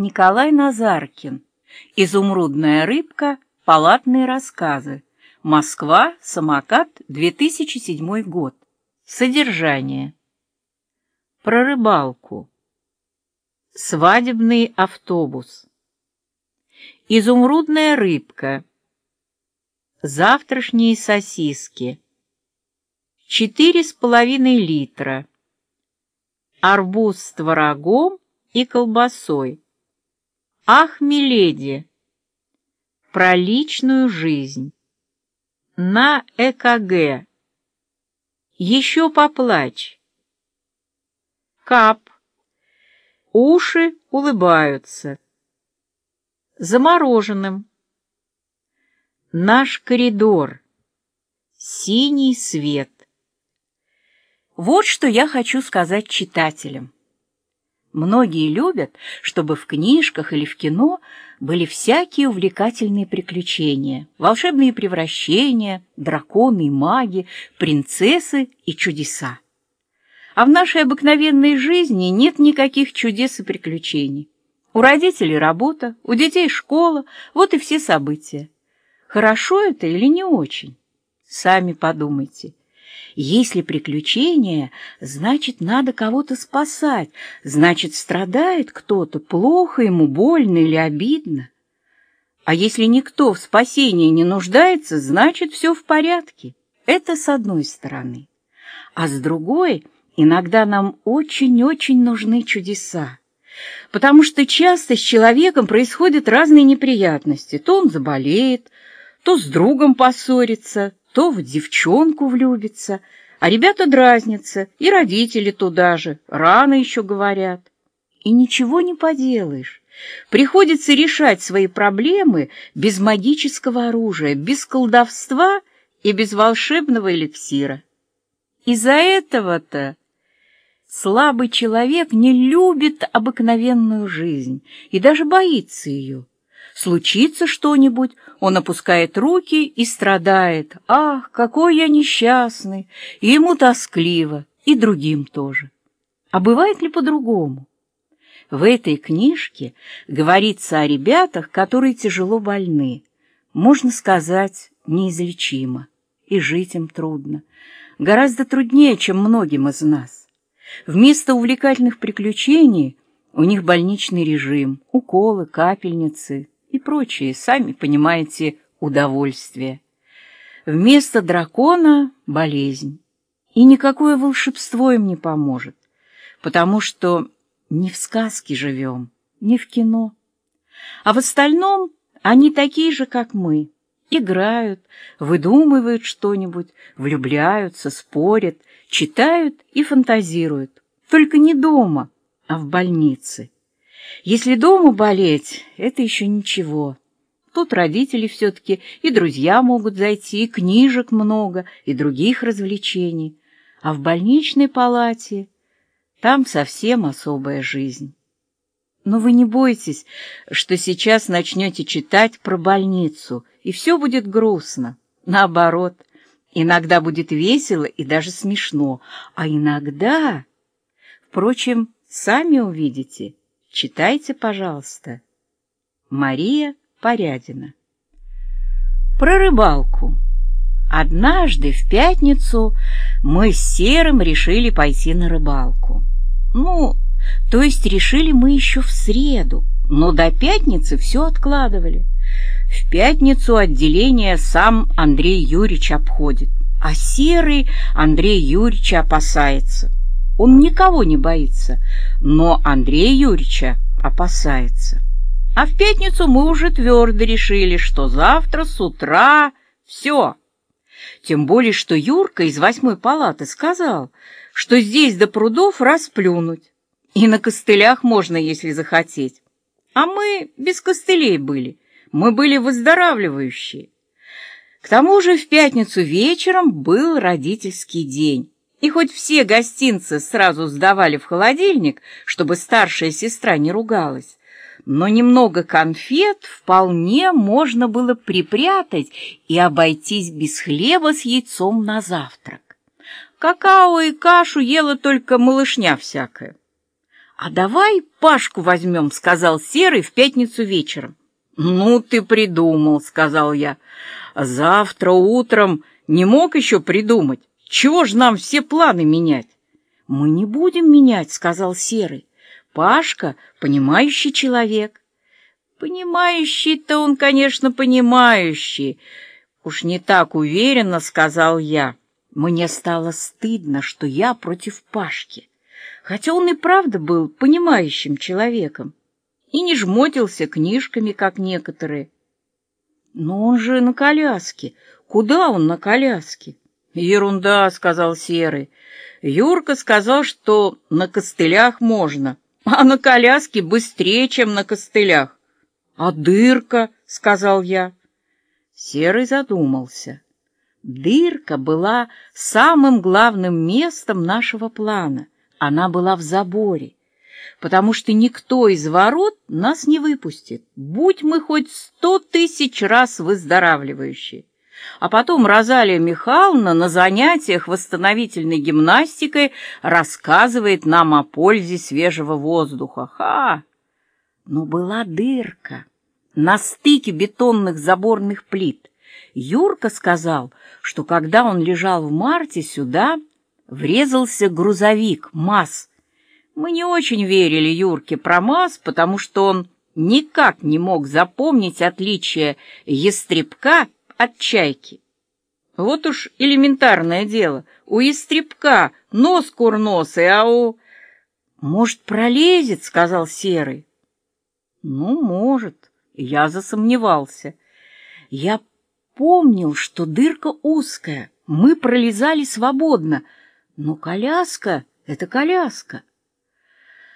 Николай Назаркин. Изумрудная рыбка. Палатные рассказы. Москва. Самокат. 2007 год. Содержание. Про рыбалку. Свадебный автобус. Изумрудная рыбка. Завтрашние сосиски. Четыре с половиной литра. Арбуз с творогом и колбасой. Ах, миледи! Про личную жизнь. На ЭКГ. Еще поплачь. Кап. Уши улыбаются. Замороженным. Наш коридор. Синий свет. Вот что я хочу сказать читателям. Многие любят, чтобы в книжках или в кино были всякие увлекательные приключения, волшебные превращения, драконы и маги, принцессы и чудеса. А в нашей обыкновенной жизни нет никаких чудес и приключений. У родителей работа, у детей школа, вот и все события. Хорошо это или не очень? Сами подумайте. Если приключение, значит, надо кого-то спасать, значит, страдает кто-то, плохо ему, больно или обидно. А если никто в спасении не нуждается, значит, все в порядке. Это с одной стороны. А с другой, иногда нам очень-очень нужны чудеса. Потому что часто с человеком происходят разные неприятности. То он заболеет, то с другом поссорится, то в девчонку влюбится, а ребята дразнятся, и родители туда же, рано еще говорят. И ничего не поделаешь. Приходится решать свои проблемы без магического оружия, без колдовства и без волшебного эликсира. Из-за этого-то слабый человек не любит обыкновенную жизнь и даже боится ее. Случится что-нибудь, он опускает руки и страдает. Ах, какой я несчастный! И ему тоскливо, и другим тоже. А бывает ли по-другому? В этой книжке говорится о ребятах, которые тяжело больны. Можно сказать, неизлечимо, и жить им трудно. Гораздо труднее, чем многим из нас. Вместо увлекательных приключений у них больничный режим, уколы, капельницы, и прочие, сами понимаете, удовольствие. Вместо дракона — болезнь. И никакое волшебство им не поможет, потому что не в сказке живем, не в кино. А в остальном они такие же, как мы. Играют, выдумывают что-нибудь, влюбляются, спорят, читают и фантазируют. Только не дома, а в больнице. Если дома болеть, это еще ничего. Тут родители все-таки, и друзья могут зайти, и книжек много, и других развлечений. А в больничной палате там совсем особая жизнь. Но вы не бойтесь, что сейчас начнете читать про больницу, и все будет грустно. Наоборот, иногда будет весело и даже смешно, а иногда... Впрочем, сами увидите — Читайте, пожалуйста. Мария Порядина. Про рыбалку. Однажды в пятницу мы с Серым решили пойти на рыбалку. Ну, то есть решили мы еще в среду, но до пятницы все откладывали. В пятницу отделение сам Андрей Юрьевич обходит, а Серый Андрей Юрьевич опасается. Он никого не боится, но Андрея Юрьевича опасается. А в пятницу мы уже твердо решили, что завтра с утра все. Тем более, что Юрка из восьмой палаты сказал, что здесь до прудов расплюнуть. И на костылях можно, если захотеть. А мы без костылей были. Мы были выздоравливающие. К тому же в пятницу вечером был родительский день. И хоть все гостинцы сразу сдавали в холодильник, чтобы старшая сестра не ругалась, но немного конфет вполне можно было припрятать и обойтись без хлеба с яйцом на завтрак. Какао и кашу ела только малышня всякая. «А давай Пашку возьмем», — сказал Серый в пятницу вечером. «Ну ты придумал», — сказал я. «Завтра утром не мог еще придумать. Чего ж нам все планы менять?» «Мы не будем менять», — сказал Серый. «Пашка — понимающий человек». «Понимающий-то он, конечно, понимающий. Уж не так уверенно», — сказал я. Мне стало стыдно, что я против Пашки хотя он и правда был понимающим человеком и не жмотился книжками, как некоторые. Но он же на коляске. Куда он на коляске? Ерунда, сказал Серый. Юрка сказал, что на костылях можно, а на коляске быстрее, чем на костылях. А дырка, сказал я. Серый задумался. Дырка была самым главным местом нашего плана — она была в заборе, потому что никто из ворот нас не выпустит, будь мы хоть сто тысяч раз выздоравливающие. А потом Розалия Михайловна на занятиях восстановительной гимнастикой рассказывает нам о пользе свежего воздуха. Ха! Но была дырка на стыке бетонных заборных плит. Юрка сказал, что когда он лежал в марте сюда, врезался грузовик МАЗ. Мы не очень верили Юрке про МАЗ, потому что он никак не мог запомнить отличие ястребка от чайки. Вот уж элементарное дело. У ястребка нос курносый, а у... «Может, пролезет?» — сказал Серый. «Ну, может». Я засомневался. Я помнил, что дырка узкая. Мы пролезали свободно — но коляска — это коляска.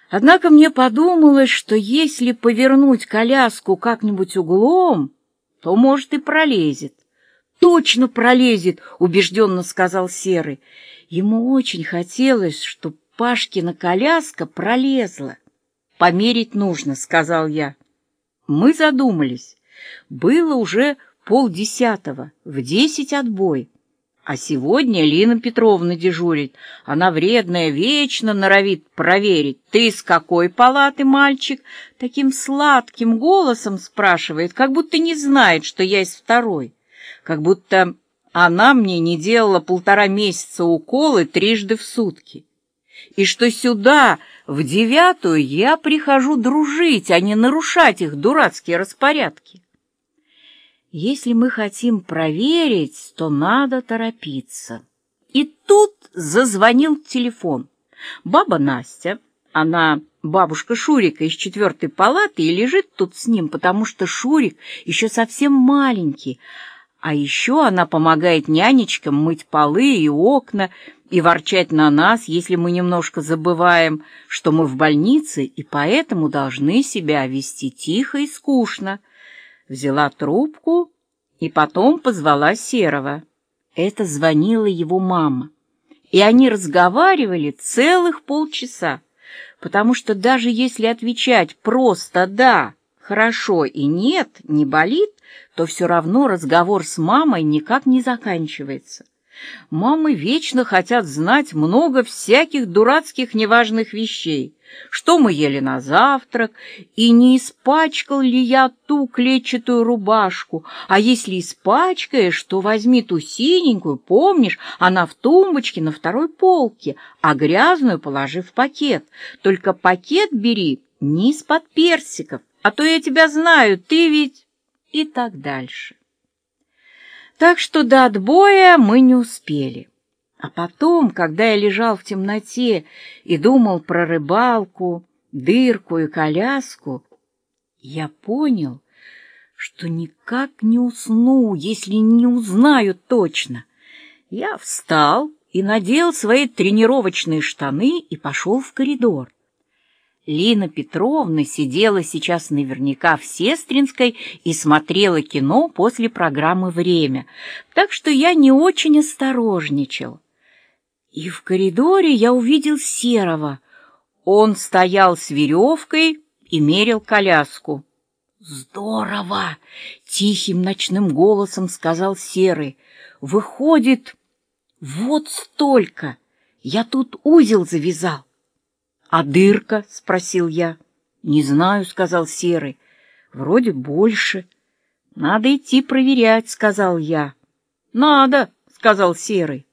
Однако мне подумалось, что если повернуть коляску как-нибудь углом, то, может, и пролезет. «Точно пролезет!» — убежденно сказал Серый. Ему очень хотелось, чтобы Пашкина коляска пролезла. «Померить нужно», — сказал я. Мы задумались. Было уже полдесятого, в десять отбой. А сегодня Лина Петровна дежурит. Она вредная, вечно норовит проверить. Ты из какой палаты, мальчик? Таким сладким голосом спрашивает, как будто не знает, что я из второй. Как будто она мне не делала полтора месяца уколы трижды в сутки. И что сюда, в девятую, я прихожу дружить, а не нарушать их дурацкие распорядки. Если мы хотим проверить, то надо торопиться. И тут зазвонил телефон. Баба Настя, она бабушка Шурика из четвертой палаты и лежит тут с ним, потому что Шурик еще совсем маленький, а еще она помогает нянечкам мыть полы и окна и ворчать на нас, если мы немножко забываем, что мы в больнице и поэтому должны себя вести тихо и скучно взяла трубку и потом позвала Серого. Это звонила его мама. И они разговаривали целых полчаса, потому что даже если отвечать просто «да», «хорошо» и «нет», «не болит», то все равно разговор с мамой никак не заканчивается. Мамы вечно хотят знать много всяких дурацких неважных вещей. Что мы ели на завтрак, и не испачкал ли я ту клетчатую рубашку, а если испачкаешь, то возьми ту синенькую, помнишь, она в тумбочке на второй полке, а грязную положи в пакет. Только пакет бери не из-под персиков, а то я тебя знаю, ты ведь... и так дальше. Так что до отбоя мы не успели. А потом, когда я лежал в темноте и думал про рыбалку, дырку и коляску, я понял, что никак не усну, если не узнаю точно. Я встал и надел свои тренировочные штаны и пошел в коридор. Лина Петровна сидела сейчас наверняка в Сестринской и смотрела кино после программы «Время», так что я не очень осторожничал. И в коридоре я увидел Серого. Он стоял с веревкой и мерил коляску. «Здорово!» — тихим ночным голосом сказал Серый. «Выходит, вот столько! Я тут узел завязал!» «А дырка?» — спросил я. «Не знаю», — сказал Серый. «Вроде больше». «Надо идти проверять», — сказал я. «Надо», — сказал Серый.